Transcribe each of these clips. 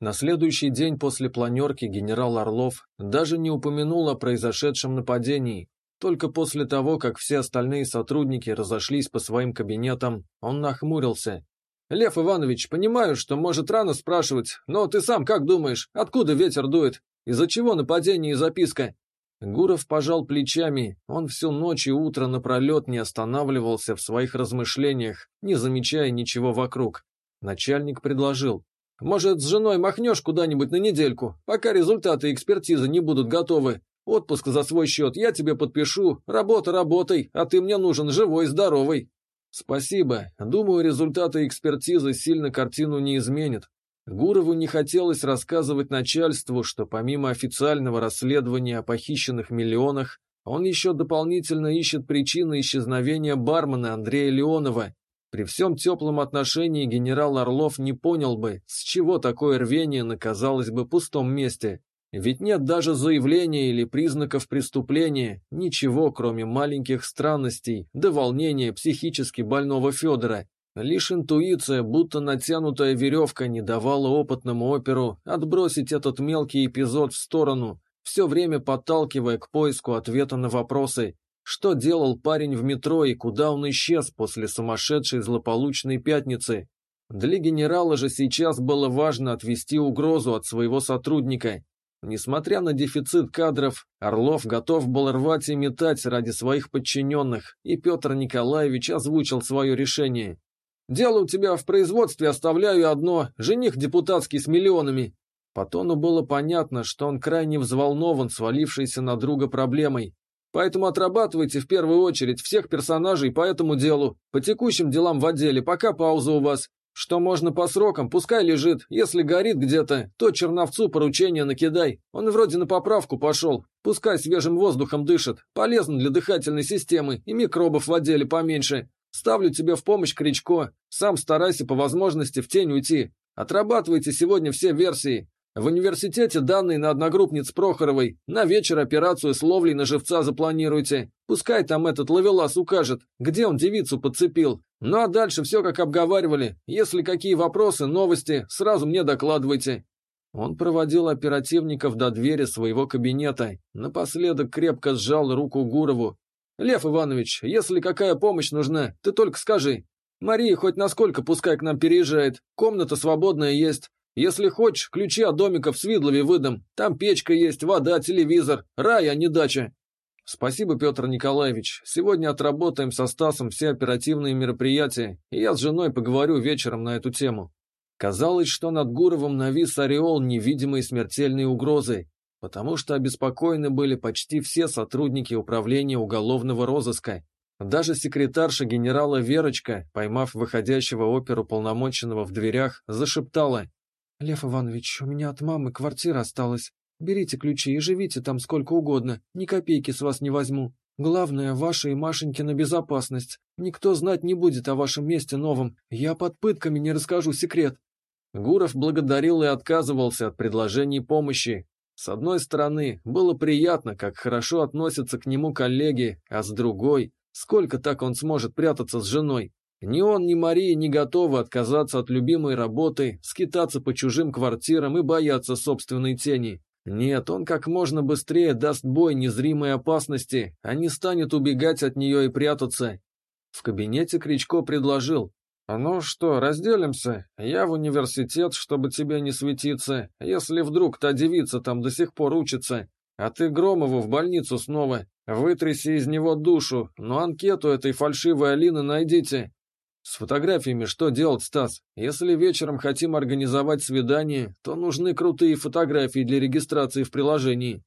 На следующий день после планерки генерал Орлов даже не упомянул о произошедшем нападении. Только после того, как все остальные сотрудники разошлись по своим кабинетам, он нахмурился. «Лев Иванович, понимаю, что может рано спрашивать, но ты сам как думаешь, откуда ветер дует? Из-за чего нападение и записка?» Гуров пожал плечами, он всю ночь и утро напролет не останавливался в своих размышлениях, не замечая ничего вокруг. Начальник предложил. «Может, с женой махнешь куда-нибудь на недельку, пока результаты экспертизы не будут готовы? Отпуск за свой счет я тебе подпишу, работа работай, а ты мне нужен живой здоровый». «Спасибо. Думаю, результаты экспертизы сильно картину не изменят. Гурову не хотелось рассказывать начальству, что помимо официального расследования о похищенных миллионах, он еще дополнительно ищет причины исчезновения бармена Андрея Леонова. При всем теплом отношении генерал Орлов не понял бы, с чего такое рвение на, казалось бы, пустом месте. Ведь нет даже заявления или признаков преступления, ничего, кроме маленьких странностей, до волнения психически больного Федора. Лишь интуиция, будто натянутая веревка, не давала опытному оперу отбросить этот мелкий эпизод в сторону, все время подталкивая к поиску ответа на вопросы, что делал парень в метро и куда он исчез после сумасшедшей злополучной пятницы. Для генерала же сейчас было важно отвести угрозу от своего сотрудника. Несмотря на дефицит кадров, Орлов готов был рвать и метать ради своих подчиненных, и Петр Николаевич озвучил свое решение. Дело у тебя в производстве оставляю одно, жених депутатский с миллионами». По тону было понятно, что он крайне взволнован свалившейся на друга проблемой. Поэтому отрабатывайте в первую очередь всех персонажей по этому делу, по текущим делам в отделе, пока пауза у вас. Что можно по срокам, пускай лежит. Если горит где-то, то Черновцу поручение накидай. Он вроде на поправку пошел. Пускай свежим воздухом дышит. Полезно для дыхательной системы и микробов в отделе поменьше. Ставлю тебе в помощь Кричко. Сам старайся по возможности в тень уйти. Отрабатывайте сегодня все версии. В университете данные на одногруппниц Прохоровой. На вечер операцию с ловлей на живца запланируйте. Пускай там этот ловелас укажет, где он девицу подцепил. Ну а дальше все как обговаривали. Если какие вопросы, новости, сразу мне докладывайте. Он проводил оперативников до двери своего кабинета. Напоследок крепко сжал руку Гурову, «Лев Иванович, если какая помощь нужна, ты только скажи. Мария хоть насколько пускай к нам переезжает, комната свободная есть. Если хочешь, ключи от домика в Свидлове выдам. Там печка есть, вода, телевизор. Рай, а не дача». «Спасибо, Петр Николаевич. Сегодня отработаем со Стасом все оперативные мероприятия, и я с женой поговорю вечером на эту тему». Казалось, что над Гуровым навис ореол невидимой смертельной угрозы, потому что обеспокоены были почти все сотрудники управления уголовного розыска. Даже секретарша генерала Верочка, поймав выходящего оперу полномоченного в дверях, зашептала. «Лев Иванович, у меня от мамы квартира осталась. Берите ключи и живите там сколько угодно, ни копейки с вас не возьму. Главное, ваша и Машенькина безопасность. Никто знать не будет о вашем месте новом. Я под пытками не расскажу секрет». Гуров благодарил и отказывался от предложений помощи, с одной стороны, было приятно, как хорошо относятся к нему коллеги, а с другой, сколько так он сможет прятаться с женой. Ни он, ни Мария не готовы отказаться от любимой работы, скитаться по чужим квартирам и бояться собственной тени. Нет, он как можно быстрее даст бой незримой опасности, а не станет убегать от нее и прятаться. В кабинете Кричко предложил, «Ну что, разделимся? Я в университет, чтобы тебе не светиться, если вдруг та девица там до сих пор учится, а ты Громову в больницу снова. Вытряси из него душу, но анкету этой фальшивой Алины найдите». «С фотографиями что делать, Стас? Если вечером хотим организовать свидание, то нужны крутые фотографии для регистрации в приложении».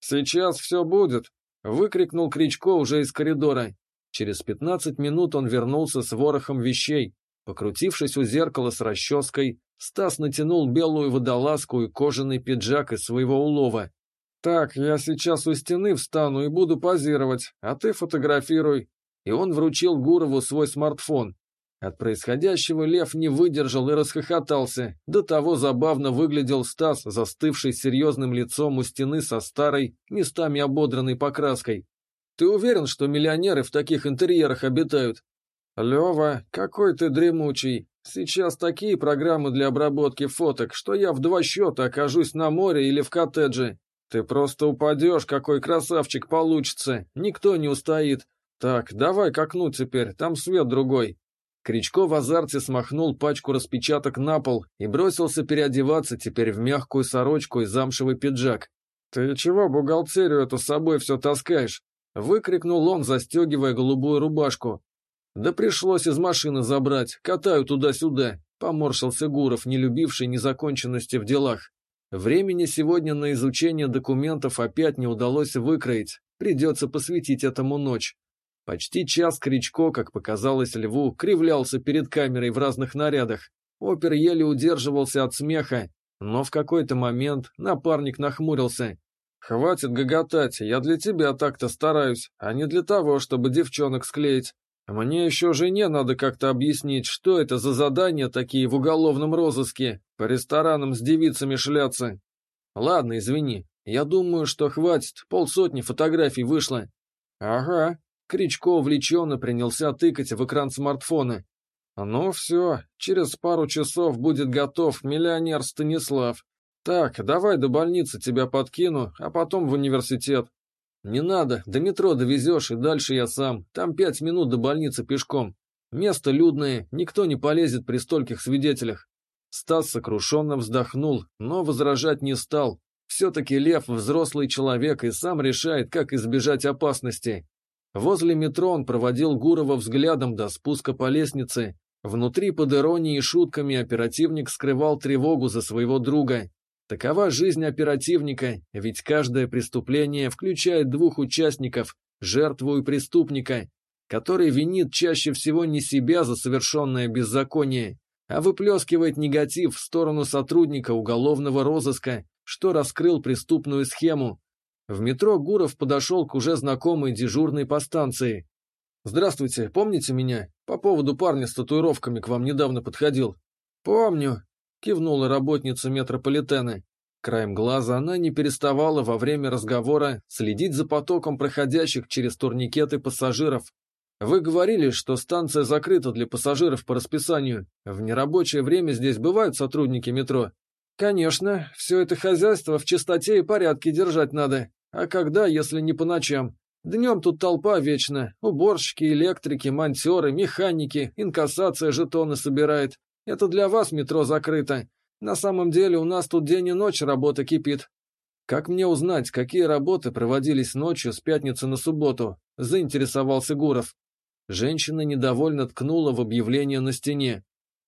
«Сейчас все будет», — выкрикнул Кричко уже из коридора. Через пятнадцать минут он вернулся с ворохом вещей. Покрутившись у зеркала с расческой, Стас натянул белую водолазку и кожаный пиджак из своего улова. «Так, я сейчас у стены встану и буду позировать, а ты фотографируй». И он вручил Гурову свой смартфон. От происходящего Лев не выдержал и расхохотался. До того забавно выглядел Стас, застывший серьезным лицом у стены со старой, местами ободранной покраской. «Ты уверен, что миллионеры в таких интерьерах обитают?» «Лева, какой ты дремучий. Сейчас такие программы для обработки фоток, что я в два счета окажусь на море или в коттедже. Ты просто упадешь, какой красавчик получится, никто не устоит. Так, давай к окну теперь, там свет другой. Кричко в азарте смахнул пачку распечаток на пол и бросился переодеваться теперь в мягкую сорочку и замшевый пиджак. «Ты чего бухгалтерию эту с собой все таскаешь?» — выкрикнул он, застегивая голубую рубашку. «Да пришлось из машины забрать, катаю туда-сюда», — поморщился Гуров, не любивший незаконченности в делах. Времени сегодня на изучение документов опять не удалось выкроить, придется посвятить этому ночь. Почти час Кричко, как показалось Льву, кривлялся перед камерой в разных нарядах. Опер еле удерживался от смеха, но в какой-то момент напарник нахмурился. «Хватит гоготать, я для тебя так-то стараюсь, а не для того, чтобы девчонок склеить. Мне еще жене надо как-то объяснить, что это за задания такие в уголовном розыске, по ресторанам с девицами шляться. Ладно, извини, я думаю, что хватит, полсотни фотографий вышло». «Ага, Кричко увлеченно принялся тыкать в экран смартфона. «Ну все, через пару часов будет готов миллионер Станислав. Так, давай до больницы тебя подкину, а потом в университет». «Не надо, до метро довезешь, и дальше я сам. Там пять минут до больницы пешком. Место людное, никто не полезет при стольких свидетелях». Стас сокрушенно вздохнул, но возражать не стал. Все-таки Лев взрослый человек и сам решает, как избежать опасности. Возле метро он проводил Гурова взглядом до спуска по лестнице. Внутри под иронией и шутками оперативник скрывал тревогу за своего друга. Такова жизнь оперативника, ведь каждое преступление включает двух участников, жертву и преступника, который винит чаще всего не себя за совершенное беззаконие, а выплескивает негатив в сторону сотрудника уголовного розыска, что раскрыл преступную схему, в метро Гуров подошел к уже знакомой дежурной по станции. «Здравствуйте, помните меня? По поводу парня с татуировками к вам недавно подходил». «Помню», — кивнула работница метрополитена. Краем глаза она не переставала во время разговора следить за потоком проходящих через турникеты пассажиров. «Вы говорили, что станция закрыта для пассажиров по расписанию. В нерабочее время здесь бывают сотрудники метро?» «Конечно, все это хозяйство в чистоте и порядке держать надо. А когда, если не по ночам? Днем тут толпа вечно. Уборщики, электрики, монтеры, механики, инкассация жетоны собирает. Это для вас метро закрыто. На самом деле у нас тут день и ночь работа кипит. Как мне узнать, какие работы проводились ночью с пятницы на субботу? Заинтересовался Гуров. Женщина недовольно ткнула в объявление на стене.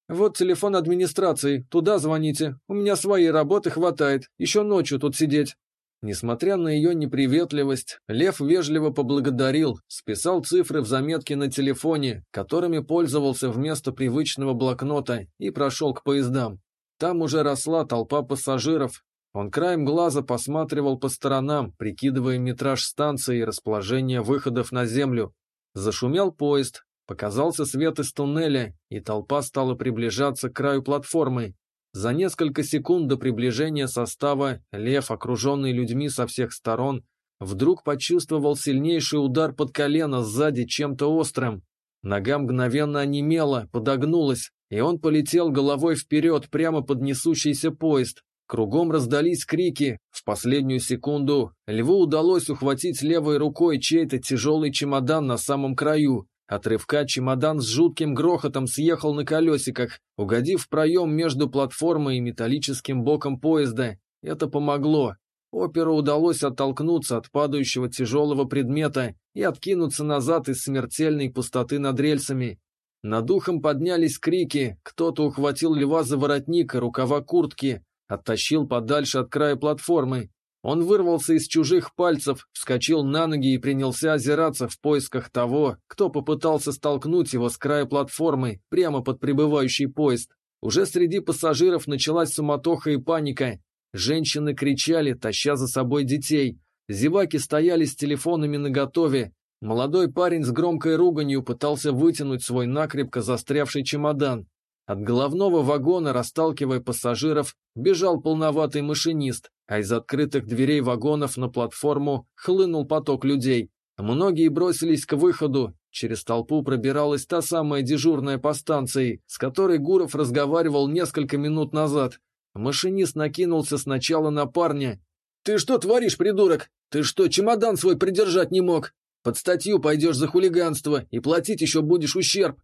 «Вот телефон администрации, туда звоните. У меня своей работы хватает, еще ночью тут сидеть». Несмотря на ее неприветливость, Лев вежливо поблагодарил, списал цифры в заметке на телефоне, которыми пользовался вместо привычного блокнота, и прошел к поездам. Там уже росла толпа пассажиров. Он краем глаза посматривал по сторонам, прикидывая метраж станции и расположение выходов на землю. Зашумел поезд, показался свет из туннеля, и толпа стала приближаться к краю платформы, за несколько секунд до приближения состава лев, окруженный людьми со всех сторон, вдруг почувствовал сильнейший удар под колено сзади чем-то острым. Нога мгновенно онемела, подогнулась, и он полетел головой вперед прямо под несущийся поезд. Кругом раздались крики. В последнюю секунду льву удалось ухватить левой рукой чей-то тяжелый чемодан на самом краю. От рывка чемодан с жутким грохотом съехал на колесиках, угодив в проем между платформой и металлическим боком поезда. Это помогло. Оперу удалось оттолкнуться от падающего тяжелого предмета и откинуться назад из смертельной пустоты над рельсами. Над духом поднялись крики, кто-то ухватил льва за воротник и рукава куртки, оттащил подальше от края платформы. Он вырвался из чужих пальцев, вскочил на ноги и принялся озираться в поисках того, кто попытался столкнуть его с края платформы прямо под прибывающий поезд. Уже среди пассажиров началась суматоха и паника. Женщины кричали, таща за собой детей. Зеваки стояли с телефонами наготове. Молодой парень с громкой руганью пытался вытянуть свой накрепко застрявший чемодан. От головного вагона, расталкивая пассажиров, бежал полноватый машинист, а из открытых дверей вагонов на платформу хлынул поток людей. Многие бросились к выходу, через толпу пробиралась та самая дежурная по станции, с которой Гуров разговаривал несколько минут назад. Машинист накинулся сначала на парня. «Ты что творишь, придурок? Ты что, чемодан свой придержать не мог? Под статью пойдешь за хулиганство, и платить еще будешь ущерб».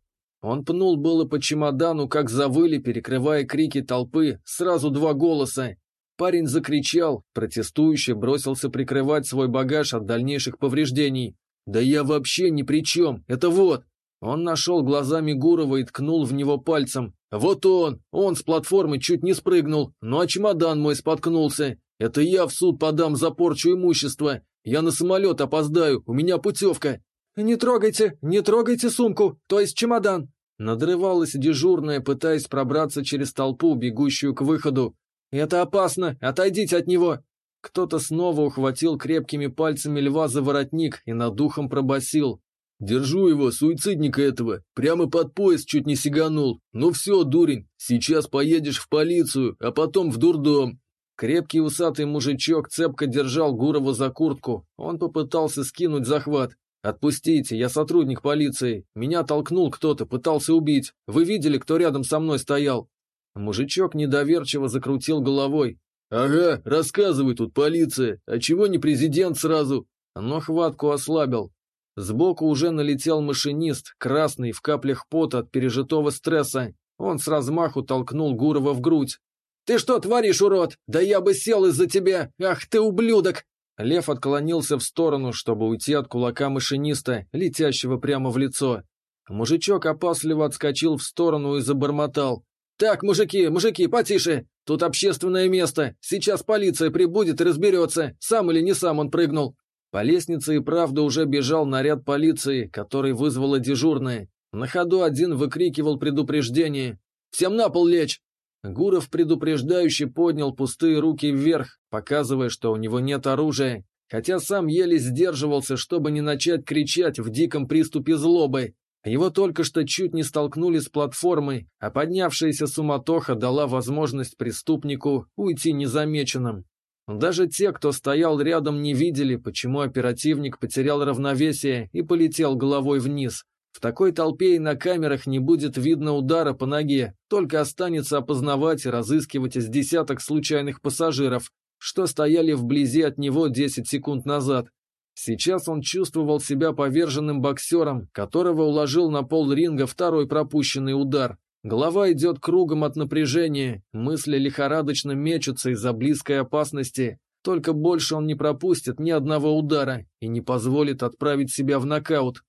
Он пнул было по чемодану, как завыли, перекрывая крики толпы, сразу два голоса. Парень закричал, протестующе бросился прикрывать свой багаж от дальнейших повреждений. «Да я вообще ни при чем, это вот!» Он нашел глазами Гурова и ткнул в него пальцем. «Вот он! Он с платформы чуть не спрыгнул, ну а чемодан мой споткнулся. Это я в суд подам за порчу имущества. Я на самолет опоздаю, у меня путевка». «Не трогайте, не трогайте сумку, то есть чемодан!» Надрывалась дежурная, пытаясь пробраться через толпу, бегущую к выходу. «Это опасно! Отойдите от него!» Кто-то снова ухватил крепкими пальцами льва за воротник и над духом пробасил. «Держу его, суицидника этого, прямо под пояс чуть не сиганул. Ну все, дурень, сейчас поедешь в полицию, а потом в дурдом». Крепкий усатый мужичок цепко держал Гурова за куртку. Он попытался скинуть захват. «Отпустите, я сотрудник полиции. Меня толкнул кто-то, пытался убить. Вы видели, кто рядом со мной стоял?» Мужичок недоверчиво закрутил головой. «Ага, рассказывай тут, полиция, а чего не президент сразу?» Но хватку ослабил. Сбоку уже налетел машинист, красный, в каплях пота от пережитого стресса. Он с размаху толкнул Гурова в грудь. «Ты что творишь, урод? Да я бы сел из-за тебя! Ах ты, ублюдок!» Лев отклонился в сторону, чтобы уйти от кулака машиниста, летящего прямо в лицо. Мужичок опасливо отскочил в сторону и забормотал. «Так, мужики, мужики, потише! Тут общественное место. Сейчас полиция прибудет и разберется, сам или не сам он прыгнул». По лестнице и правда уже бежал наряд полиции, который вызвала дежурная. На ходу один выкрикивал предупреждение. «Всем на пол лечь!» Гуров предупреждающе поднял пустые руки вверх, показывая, что у него нет оружия, хотя сам еле сдерживался, чтобы не начать кричать в диком приступе злобы. Его только что чуть не столкнули с платформой, а поднявшаяся суматоха дала возможность преступнику уйти незамеченным. Даже те, кто стоял рядом, не видели, почему оперативник потерял равновесие и полетел головой вниз. В такой толпе и на камерах не будет видно удара по ноге, только останется опознавать и разыскивать из десяток случайных пассажиров, что стояли вблизи от него 10 секунд назад. Сейчас он чувствовал себя поверженным боксером, которого уложил на пол ринга второй пропущенный удар. Голова идет кругом от напряжения, мысли лихорадочно мечутся из-за близкой опасности. Только больше он не пропустит ни одного удара и не позволит отправить себя в нокаут.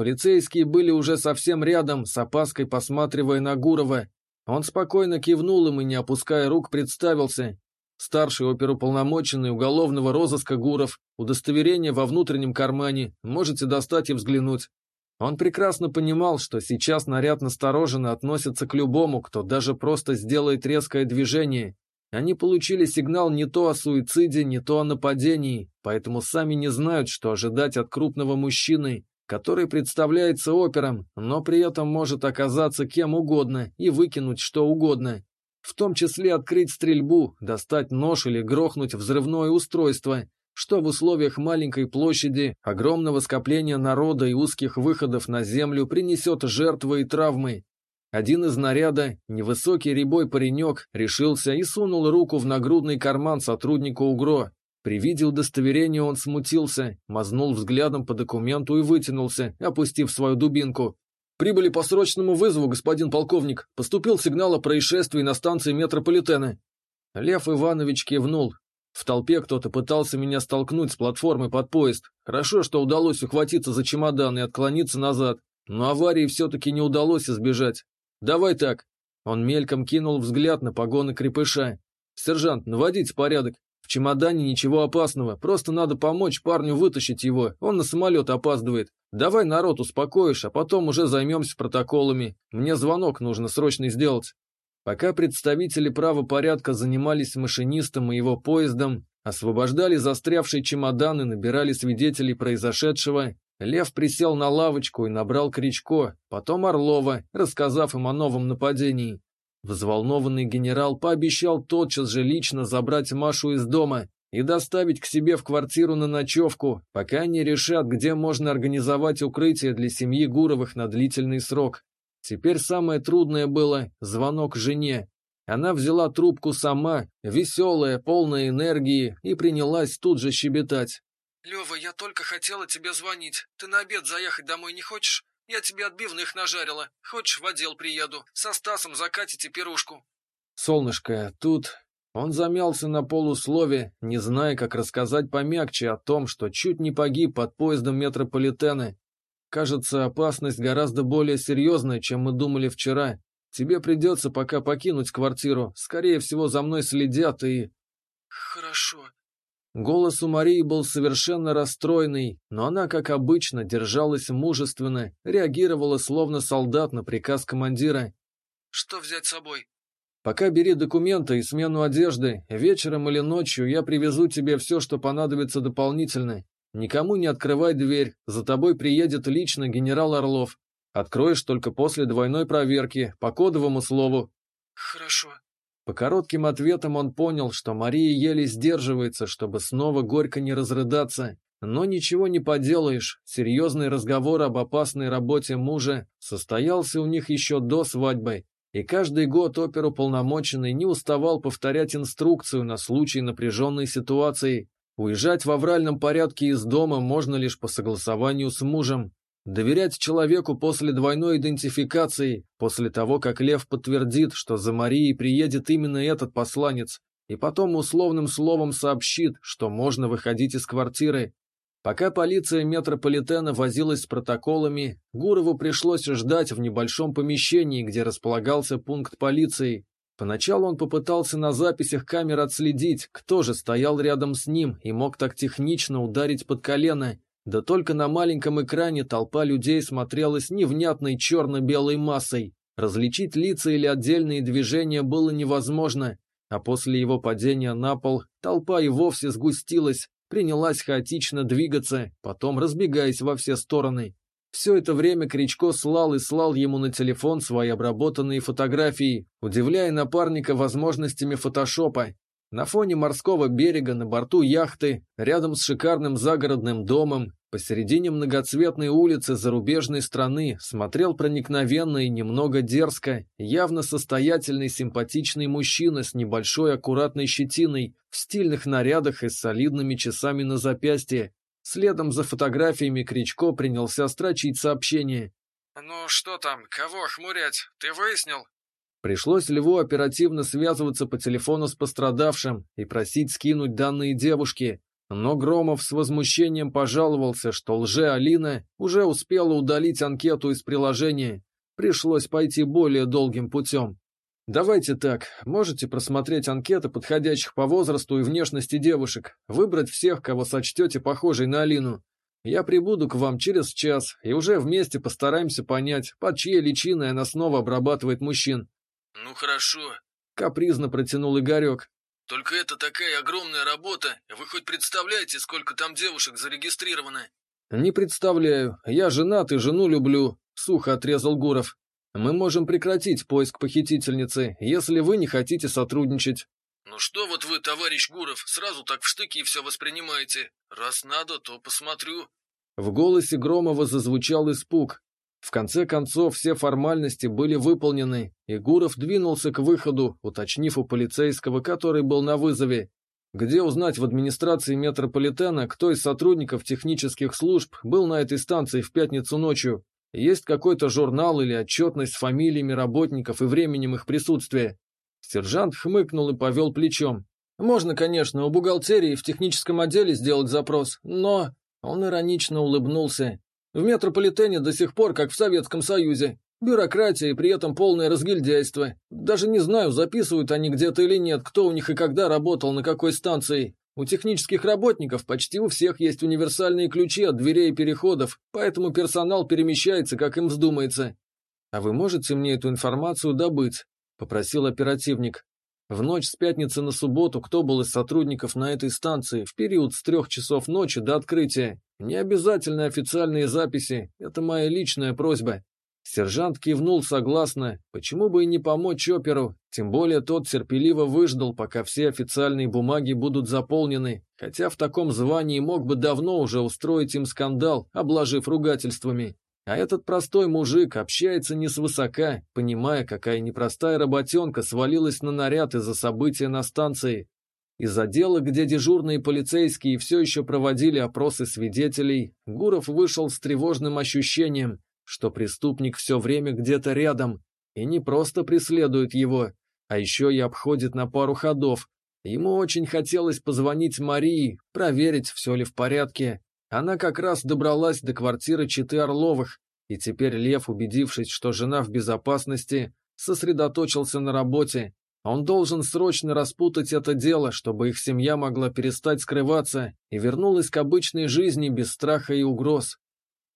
Полицейские были уже совсем рядом, с опаской посматривая на Гурова. Он спокойно кивнул им и, не опуская рук, представился старший оперуполномоченный уголовного розыска Гуров, удостоверение во внутреннем кармане, можете достать и взглянуть. Он прекрасно понимал, что сейчас наряд настороженно относится к любому, кто даже просто сделает резкое движение. Они получили сигнал не то о суициде, не то о нападении, поэтому сами не знают, что ожидать от крупного мужчины, который представляется опером, но при этом может оказаться кем угодно и выкинуть что угодно. В том числе открыть стрельбу, достать нож или грохнуть взрывное устройство, что в условиях маленькой площади, огромного скопления народа и узких выходов на землю принесет жертвы и травмы. Один из наряда, невысокий рябой паренек, решился и сунул руку в нагрудный карман сотрудника УГРО. При виде удостоверения он смутился, мазнул взглядом по документу и вытянулся, опустив свою дубинку. Прибыли по срочному вызову, господин полковник. Поступил сигнал о происшествии на станции метрополитена. Лев Иванович кивнул. В толпе кто-то пытался меня столкнуть с платформы под поезд. Хорошо, что удалось ухватиться за чемодан и отклониться назад. Но аварии все-таки не удалось избежать. Давай так. Он мельком кинул взгляд на погоны крепыша. Сержант, наводите порядок. Чемодане ничего опасного, просто надо помочь парню вытащить его, он на самолет опаздывает. Давай народ успокоишь, а потом уже займемся протоколами. Мне звонок нужно срочно сделать. Пока представители правопорядка занимались машинистом и его поездом, освобождали застрявший чемодан и набирали свидетелей произошедшего, Лев присел на лавочку и набрал Кричко, потом Орлова, рассказав им о новом нападении. Взволнованный генерал пообещал тотчас же лично забрать Машу из дома, и доставить к себе в квартиру на ночевку, пока не решат, где можно организовать укрытие для семьи Гуровых на длительный срок. Теперь самое трудное было – звонок жене. Она взяла трубку сама, веселая, полная энергии, и принялась тут же щебетать. «Лева, я только хотела тебе звонить. Ты на обед заехать домой не хочешь? Я тебе отбивных нажарила. Хочешь, в отдел приеду. Со Стасом закатите пирушку». «Солнышко, тут он замялся на полуслове, не зная, как рассказать помягче о том, что чуть не погиб под поездом метрополитена. Кажется, опасность гораздо более серьезная, чем мы думали вчера. Тебе придется пока покинуть квартиру. Скорее всего, за мной следят и... Хорошо. Голос у Марии был совершенно расстроенный, но она, как обычно, держалась мужественно, реагировала словно солдат на приказ командира. Что взять с собой? Пока бери документы и смену одежды, вечером или ночью я привезу тебе все, что понадобится дополнительно. Никому не открывай дверь, за тобой приедет лично генерал Орлов. Откроешь только после двойной проверки, по кодовому слову». «Хорошо». По коротким ответам он понял, что Мария еле сдерживается, чтобы снова горько не разрыдаться. Но ничего не поделаешь, серьезный разговор об опасной работе мужа состоялся у них еще до свадьбы, и каждый год оперуполномоченный не уставал повторять инструкцию на случай напряженной ситуации. Уезжать в авральном порядке из дома можно лишь по согласованию с мужем. Доверять человеку после двойной идентификации, после того, как Лев подтвердит, что за Марией приедет именно этот посланец, и потом условным словом сообщит, что можно выходить из квартиры, Пока полиция метрополитена возилась с протоколами, Гурову пришлось ждать в небольшом помещении, где располагался пункт полиции. Поначалу он попытался на записях камер отследить, кто же стоял рядом с ним и мог так технично ударить под колено. Да только на маленьком экране толпа людей смотрелась невнятной черно-белой массой. Различить лица или отдельные движения было невозможно, а после его падения на пол толпа и вовсе сгустилась, принялась хаотично двигаться, потом разбегаясь во все стороны. Все это время Кричко слал и слал ему на телефон свои обработанные фотографии, удивляя напарника возможностями фотошопа. На фоне морского берега на борту яхты, рядом с шикарным загородным домом, посередине многоцветной улицы зарубежной страны смотрел проникновенно и немного дерзко, явно состоятельный симпатичный мужчина с небольшой аккуратной щетиной, в стильных нарядах и с солидными часами на запястье. Следом за фотографиями Кричко принялся строчить сообщение. «Ну что там, кого охмурять? Ты выяснил?» Пришлось Льву оперативно связываться по телефону с пострадавшим и просить скинуть данные девушки, но Громов с возмущением пожаловался, что лже-Алина уже успела удалить анкету из приложения. Пришлось пойти более долгим путем. Давайте так, можете просмотреть анкеты подходящих по возрасту и внешности девушек, выбрать всех, кого сочтете похожей на Алину. Я прибуду к вам через час, и уже вместе постараемся понять, под чьей личиной она снова обрабатывает мужчин. «Ну хорошо», — капризно протянул Игорек. «Только это такая огромная работа. Вы хоть представляете, сколько там девушек зарегистрировано?» «Не представляю. Я женат и жену люблю», — сухо отрезал Гуров. «Мы можем прекратить поиск похитительницы, если вы не хотите сотрудничать». «Ну что вот вы, товарищ Гуров, сразу так в штыки все воспринимаете? Раз надо, то посмотрю». В голосе Громова зазвучал испуг. В конце концов, все формальности были выполнены, и Гуров двинулся к выходу, уточнив у полицейского, который был на вызове. Где узнать в администрации метрополитена, кто из сотрудников технических служб был на этой станции в пятницу ночью? Есть какой-то журнал или отчетность с фамилиями работников и временем их присутствия? Сержант хмыкнул и повел плечом. Можно, конечно, у бухгалтерии в техническом отделе сделать запрос, но... Он иронично улыбнулся. В метрополитене до сих пор, как в Советском Союзе. Бюрократия и при этом полное разгильдяйство. Даже не знаю, записывают они где-то или нет, кто у них и когда работал на какой станции. У технических работников почти у всех есть универсальные ключи от дверей и переходов, поэтому персонал перемещается, как им вздумается. «А вы можете мне эту информацию добыть?» – попросил оперативник. В ночь с пятницы на субботу кто был из сотрудников на этой станции в период с трех часов ночи до открытия? Не обязательно официальные записи, это моя личная просьба. Сержант кивнул согласно, почему бы и не помочь оперу, тем более тот терпеливо выждал, пока все официальные бумаги будут заполнены, хотя в таком звании мог бы давно уже устроить им скандал, обложив ругательствами. А этот простой мужик общается не свысока, понимая, какая непростая работенка свалилась на наряд из-за события на станции. Из отдела, где дежурные полицейские все еще проводили опросы свидетелей, Гуров вышел с тревожным ощущением, что преступник все время где-то рядом и не просто преследует его, а еще и обходит на пару ходов. Ему очень хотелось позвонить Марии, проверить, все ли в порядке, она как раз добралась до квартиры Читы Орловых, и теперь Лев, убедившись, что жена в безопасности, сосредоточился на работе. Он должен срочно распутать это дело, чтобы их семья могла перестать скрываться и вернулась к обычной жизни без страха и угроз.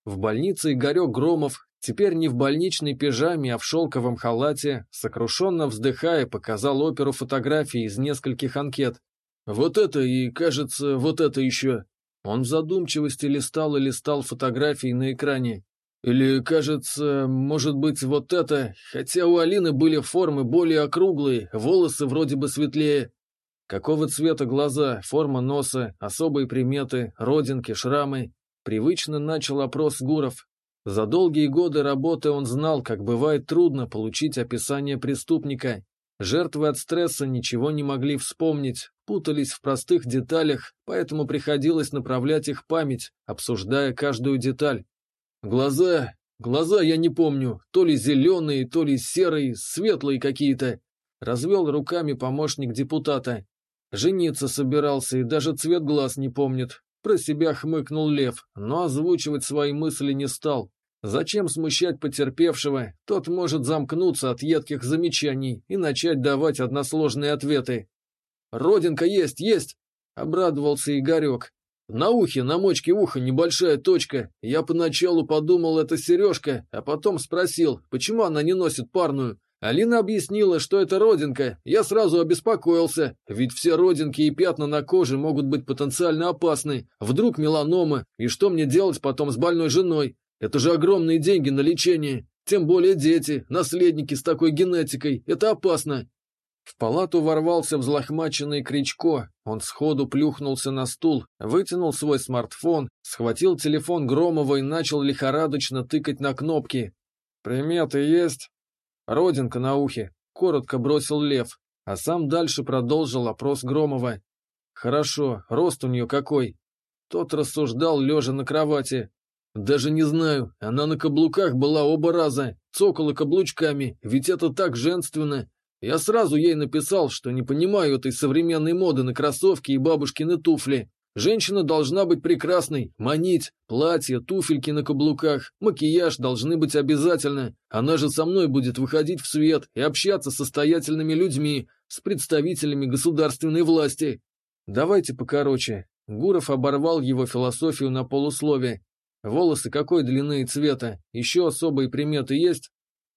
В больнице Игорек Громов, теперь не в больничной пижаме, а в шелковом халате, сокрушенно вздыхая, показал оперу фотографий из нескольких анкет. «Вот это и, кажется, вот это еще», он в задумчивости листал и листал фотографии на экране. Или, кажется, может быть, вот это, хотя у Алины были формы более округлые, волосы вроде бы светлее. Какого цвета глаза, форма носа, особые приметы, родинки, шрамы. Привычно начал опрос Гуров. За долгие годы работы он знал, как бывает трудно получить описание преступника. Жертвы от стресса ничего не могли вспомнить, путались в простых деталях, поэтому приходилось направлять их память, обсуждая каждую деталь. Глаза... Глаза я не помню, то ли зеленые, то ли серые, светлые какие-то. Развел руками помощник депутата. Жениться собирался и даже цвет глаз не помнит. Про себя хмыкнул Лев, но озвучивать свои мысли не стал. Зачем смущать потерпевшего? Тот может замкнуться от едких замечаний и начать давать односложные ответы. «Родинка есть, есть!» — обрадовался Игорек. «На ухе, на мочке уха небольшая точка. Я поначалу подумал, это сережка, а потом спросил, почему она не носит парную. Алина объяснила, что это родинка. Я сразу обеспокоился, ведь все родинки и пятна на коже могут быть потенциально опасны. Вдруг меланома, и что мне делать потом с больной женой? Это же огромные деньги на лечение. Тем более дети, наследники с такой генетикой. Это опасно. В палату ворвался взлохмаченный Кричко. Он сходу плюхнулся на стул, вытянул свой смартфон, схватил телефон Громова и начал лихорадочно тыкать на кнопки. «Приметы есть?» «Родинка на ухе», — коротко бросил Лев, а сам дальше продолжил опрос Громова. «Хорошо, рост у нее какой?» Тот рассуждал, лежа на кровати. Даже не знаю, она на каблуках была оба раза, цокала каблучками, ведь это так женственно. Я сразу ей написал, что не понимаю этой современной моды на кроссовки и бабушкины туфли. Женщина должна быть прекрасной, манить, платье, туфельки на каблуках, макияж должны быть обязательно. Она же со мной будет выходить в свет и общаться с состоятельными людьми, с представителями государственной власти. Давайте покороче. Гуров оборвал его философию на полуслове. Волосы какой длины и цвета? Еще особые приметы есть?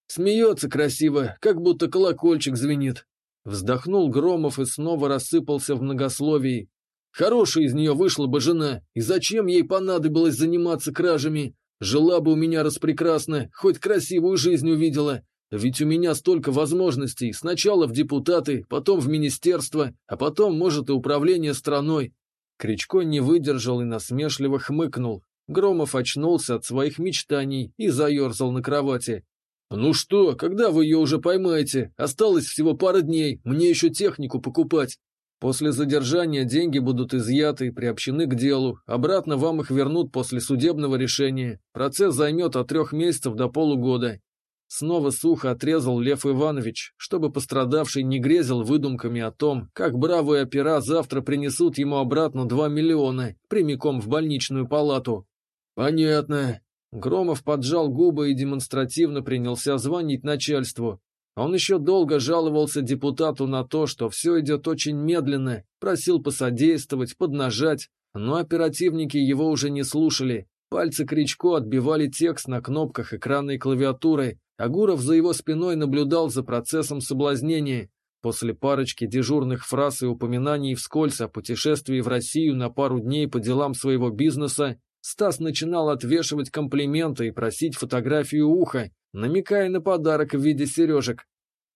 Смеется красиво, как будто колокольчик звенит. Вздохнул Громов и снова рассыпался в многословии. Хорошая из нее вышла бы жена, и зачем ей понадобилось заниматься кражами? Жила бы у меня распрекрасно, хоть красивую жизнь увидела. Ведь у меня столько возможностей, сначала в депутаты, потом в министерство, а потом, может, и управление страной. Кричко не выдержал и насмешливо хмыкнул. Громов очнулся от своих мечтаний и заерзал на кровати. «Ну что, когда вы ее уже поймаете? Осталось всего пара дней, мне еще технику покупать. После задержания деньги будут изъяты и приобщены к делу, обратно вам их вернут после судебного решения. Процесс займет от трех месяцев до полугода». Снова сухо отрезал Лев Иванович, чтобы пострадавший не грезил выдумками о том, как бравые опера завтра принесут ему обратно два миллиона, прямиком в больничную палату. «Понятно». Громов поджал губы и демонстративно принялся звонить начальству. Он еще долго жаловался депутату на то, что все идет очень медленно, просил посодействовать, поднажать, но оперативники его уже не слушали. Пальцы Кричко отбивали текст на кнопках экранной клавиатуры, а Гуров за его спиной наблюдал за процессом соблазнения. После парочки дежурных фраз и упоминаний вскользь о путешествии в Россию на пару дней по делам своего бизнеса, Стас начинал отвешивать комплименты и просить фотографию уха, намекая на подарок в виде сережек.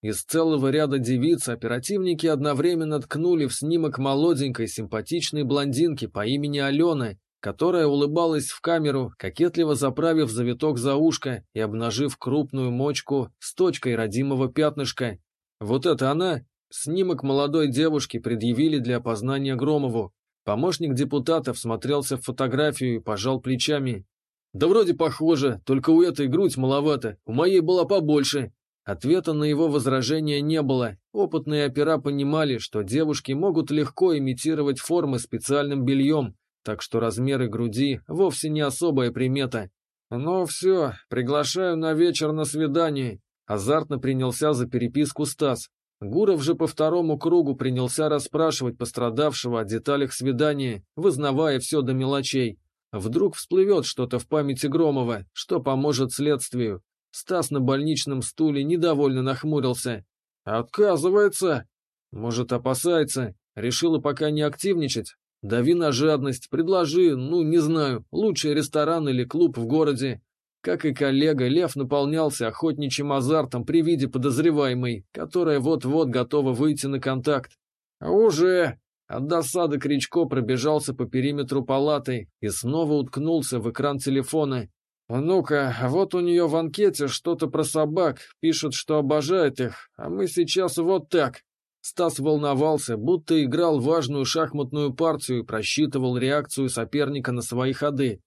Из целого ряда девиц оперативники одновременно ткнули в снимок молоденькой симпатичной блондинки по имени Алена, которая улыбалась в камеру, кокетливо заправив завиток за ушко и обнажив крупную мочку с точкой родимого пятнышка. Вот это она! Снимок молодой девушки предъявили для опознания Громову. Помощник депутата всмотрелся в фотографию и пожал плечами. «Да вроде похоже, только у этой грудь маловато, у моей была побольше». Ответа на его возражение не было. Опытные опера понимали, что девушки могут легко имитировать формы специальным бельем, так что размеры груди вовсе не особая примета. «Ну все, приглашаю на вечер на свидание», — азартно принялся за переписку Стас. Гуров же по второму кругу принялся расспрашивать пострадавшего о деталях свидания, вызнавая все до мелочей. Вдруг всплывет что-то в памяти Громова, что поможет следствию. Стас на больничном стуле недовольно нахмурился. «Отказывается!» «Может, опасается? Решила пока не активничать? Дави на жадность, предложи, ну, не знаю, лучший ресторан или клуб в городе. Как и коллега, Лев наполнялся охотничьим азартом при виде подозреваемой, которая вот-вот готова выйти на контакт. «Уже!» От досады Кричко пробежался по периметру палаты и снова уткнулся в экран телефона, «Ну-ка, вот у нее в анкете что-то про собак, пишет, что обожает их, а мы сейчас вот так». Стас волновался, будто играл важную шахматную партию и просчитывал реакцию соперника на свои ходы.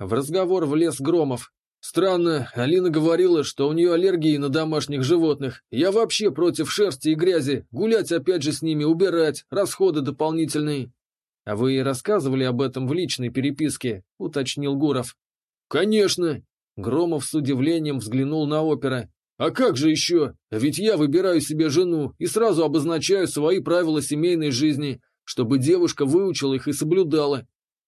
В разговор влез Громов. «Странно, Алина говорила, что у нее аллергии на домашних животных. Я вообще против шерсти и грязи. Гулять опять же с ними, убирать, расходы дополнительные». «А вы рассказывали об этом в личной переписке», — уточнил Гуров. «Конечно!» Громов с удивлением взглянул на опера. «А как же еще? Ведь я выбираю себе жену и сразу обозначаю свои правила семейной жизни, чтобы девушка выучила их и соблюдала».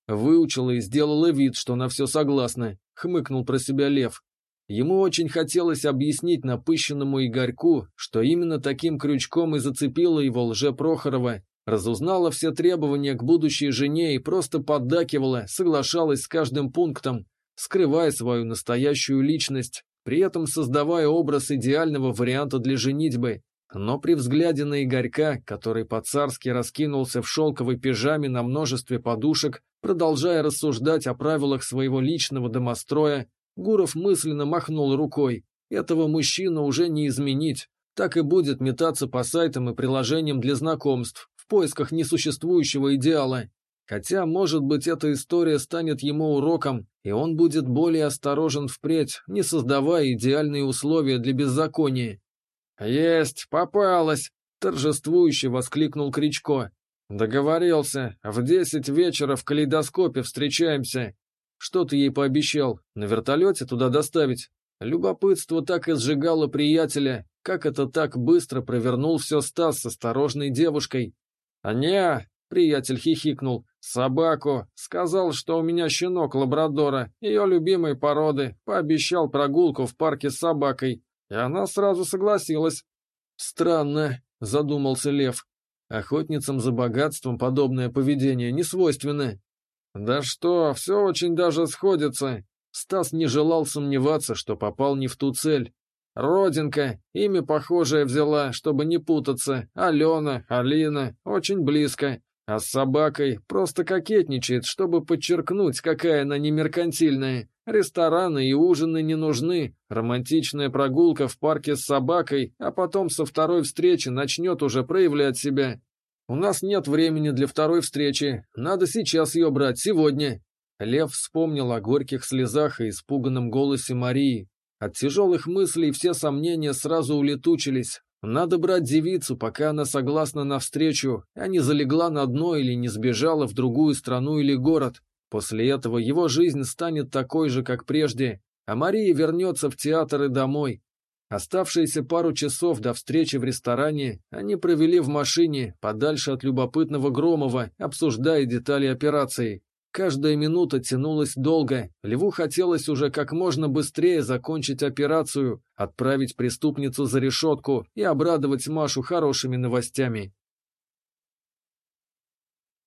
Выучила и сделала вид, что на все согласна, хмыкнул про себя Лев. Ему очень хотелось объяснить напыщенному Игорьку, что именно таким крючком и зацепила его лже-Прохорова, разузнала все требования к будущей жене и просто поддакивала, соглашалась с каждым пунктом, скрывая свою настоящую личность, при этом создавая образ идеального варианта для женитьбы. Но при взгляде на Игорька, который по-царски раскинулся в шелковой пижаме на множестве подушек, продолжая рассуждать о правилах своего личного домостроя, Гуров мысленно махнул рукой. Этого мужчину уже не изменить. Так и будет метаться по сайтам и приложениям для знакомств, в поисках несуществующего идеала. Хотя, может быть, эта история станет ему уроком, и он будет более осторожен впредь, не создавая идеальные условия для беззакония. «Есть, попалась!» — торжествующе воскликнул Кричко. «Договорился. В десять вечера в калейдоскопе встречаемся. Что ты ей пообещал? На вертолете туда доставить?» Любопытство так и сжигало приятеля, как это так быстро провернул все Стас с осторожной девушкой. «А не, Приятель хихикнул. «Собаку. Сказал, что у меня щенок лабрадора, ее любимой породы. Пообещал прогулку в парке с собакой. И она сразу согласилась». «Странно», — задумался Лев. «Охотницам за богатством подобное поведение не свойственно». «Да что, все очень даже сходится». Стас не желал сомневаться, что попал не в ту цель. Родинка, имя похожее взяла, чтобы не путаться. Алена, Алина, очень близко. А с собакой просто кокетничает, чтобы подчеркнуть, какая она не меркантильная. Рестораны и ужины не нужны. Романтичная прогулка в парке с собакой, а потом со второй встречи начнет уже проявлять себя. У нас нет времени для второй встречи. Надо сейчас ее брать, сегодня. Лев вспомнил о горьких слезах и испуганном голосе Марии. От тяжелых мыслей все сомнения сразу улетучились. Надо брать девицу, пока она согласна на встречу, а не залегла на дно или не сбежала в другую страну или город. После этого его жизнь станет такой же, как прежде, а Мария вернется в театр и домой. Оставшиеся пару часов до встречи в ресторане они провели в машине, подальше от любопытного Громова, обсуждая детали операции. Каждая минута тянулась долго, Льву хотелось уже как можно быстрее закончить операцию, отправить преступницу за решетку и обрадовать Машу хорошими новостями.